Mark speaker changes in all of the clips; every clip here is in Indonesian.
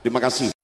Speaker 1: Terima kasih.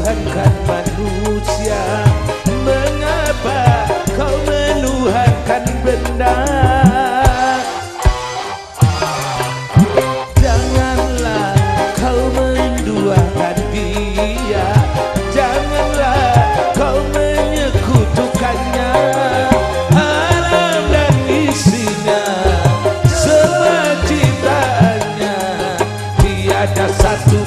Speaker 2: menuhankan manusia. Mengapa kau menuhankan benda? Janganlah kau menduakan dia. Janganlah kau menyekutukannya. Alam dan isinya Semua cintanya Tiada satu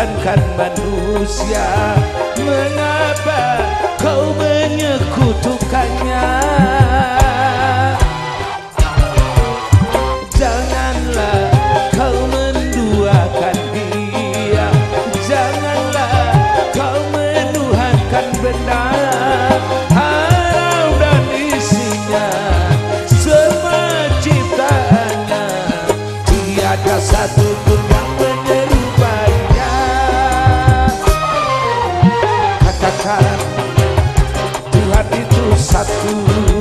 Speaker 2: Tuhankan manusia. Mengapa kau menyekutukannya? Janganlah kau menduakan dia. Janganlah kau menuhankan benar satu kasih